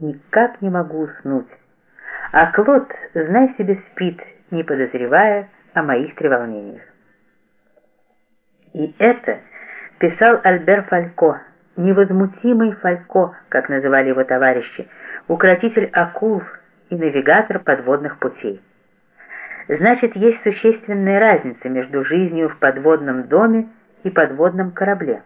Никак не могу уснуть. А Клод, знай себе, спит, не подозревая о моих треволнениях. И это писал Альбер Фалько, невозмутимый Фалько, как называли его товарищи, укротитель акул и навигатор подводных путей. Значит, есть существенная разница между жизнью в подводном доме и подводном корабле.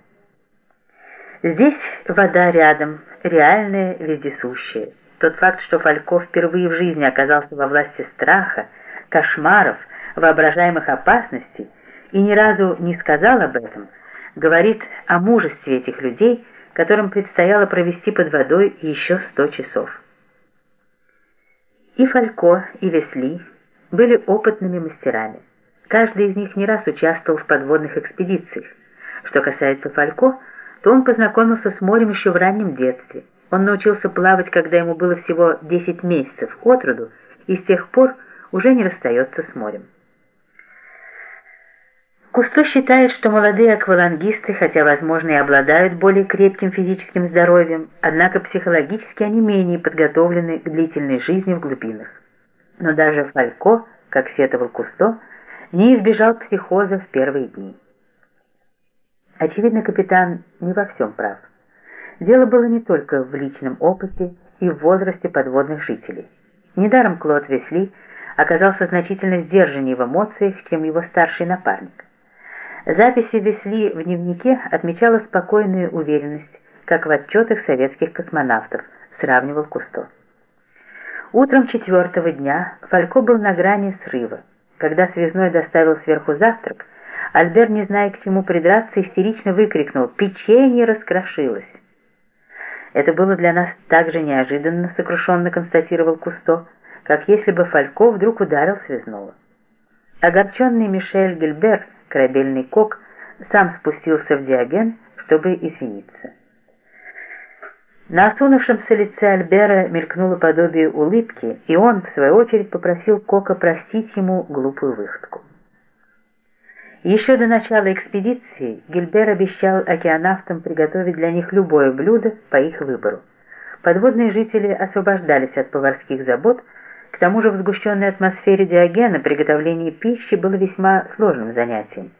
Здесь вода рядом, реальная, вездесущая. Тот факт, что Фалько впервые в жизни оказался во власти страха, кошмаров, воображаемых опасностей и ни разу не сказал об этом, говорит о мужестве этих людей, которым предстояло провести под водой еще сто часов. И Фалько, и Весли были опытными мастерами. Каждый из них не раз участвовал в подводных экспедициях. Что касается Фалько, то он познакомился с морем еще в раннем детстве. Он научился плавать, когда ему было всего 10 месяцев от роду, и с тех пор уже не расстается с морем. Кусто считает, что молодые аквалангисты, хотя, возможно, и обладают более крепким физическим здоровьем, однако психологически они менее подготовлены к длительной жизни в глубинах. Но даже Фалько, как сетовал Кусто, не избежал психоза в первые дни. Очевидно, капитан не во всем прав. Дело было не только в личном опыте и в возрасте подводных жителей. Недаром Клод Весли оказался значительно сдержаннее в эмоциях, чем его старший напарник. Записи Весли в дневнике отмечала спокойную уверенность, как в отчетах советских космонавтов, сравнивал Кусто. Утром четвертого дня Фалько был на грани срыва. Когда связной доставил сверху завтрак, Альбер, не зная к чему придраться, истерично выкрикнул «Печенье раскрошилось!». «Это было для нас так же неожиданно», — сокрушенно констатировал Кусто, как если бы Фалько вдруг ударил связного. Огорченный Мишель Гильбер, корабельный кок, сам спустился в Диоген, чтобы извиниться. На осунувшемся лице Альбера мелькнуло подобие улыбки, и он, в свою очередь, попросил Кока простить ему глупую выходку. Еще до начала экспедиции Гильбер обещал океанавтам приготовить для них любое блюдо по их выбору. Подводные жители освобождались от поварских забот, к тому же в сгущенной атмосфере Диогена приготовление пищи было весьма сложным занятием.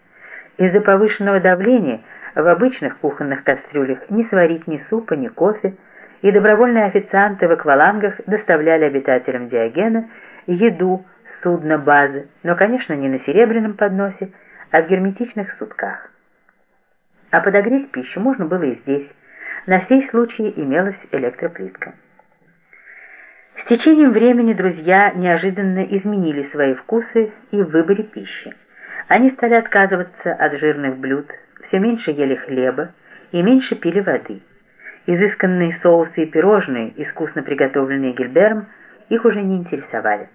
Из-за повышенного давления в обычных кухонных кастрюлях не сварить ни супа, ни кофе, и добровольные официанты в аквалангах доставляли обитателям Диогена еду судна базы, но, конечно, не на серебряном подносе, а в герметичных сутках. А подогреть пищу можно было и здесь. На сей случай имелась электроплитка. С течением времени друзья неожиданно изменили свои вкусы и в выборе пищи. Они стали отказываться от жирных блюд, все меньше ели хлеба и меньше пили воды. Изысканные соусы и пирожные, искусно приготовленные Гильбером, их уже не интересовали.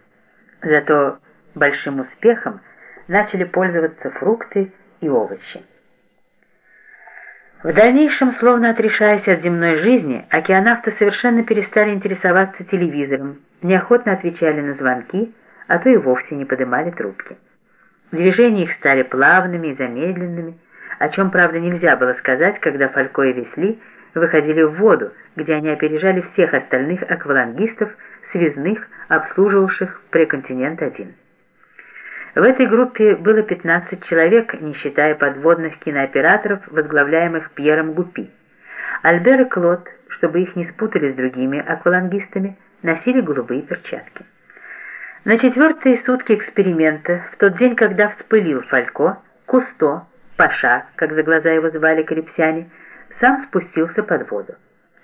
Зато большим успехом начали пользоваться фрукты и овощи. В дальнейшем, словно отрешаясь от земной жизни, океанавты совершенно перестали интересоваться телевизором, неохотно отвечали на звонки, а то и вовсе не поднимали трубки. Движения их стали плавными и замедленными, о чем, правда, нельзя было сказать, когда Фалько и Весли выходили в воду, где они опережали всех остальных аквалангистов, связных, обслуживавших преконтинент-1. В этой группе было 15 человек, не считая подводных кинооператоров, возглавляемых Пьером Гупи. Альбер и Клод, чтобы их не спутали с другими аквалангистами, носили голубые перчатки. На четвертые сутки эксперимента, в тот день, когда вспылил Фалько, Кусто, Паша, как за глаза его звали крепсяне, сам спустился под воду.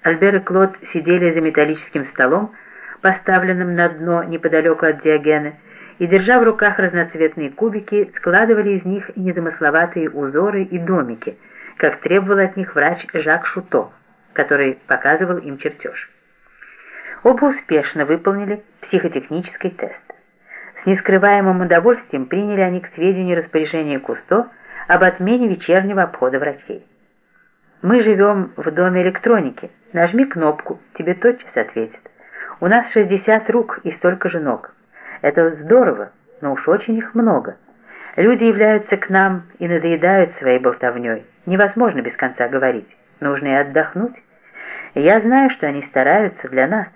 Альбер и Клод сидели за металлическим столом, поставленным на дно неподалеку от Диогена, и, держа в руках разноцветные кубики, складывали из них незамысловатые узоры и домики, как требовал от них врач Жак Шуто, который показывал им чертеж. Оба успешно выполнили психотехнический тест. С нескрываемым удовольствием приняли они к сведению распоряжение Кусто об отмене вечернего обхода врачей. «Мы живем в доме электроники. Нажми кнопку, тебе тотчас ответят. У нас 60 рук и столько же ног». Это здорово, но уж очень их много. Люди являются к нам и надоедают своей болтовней. Невозможно без конца говорить. Нужно и отдохнуть. Я знаю, что они стараются для нас.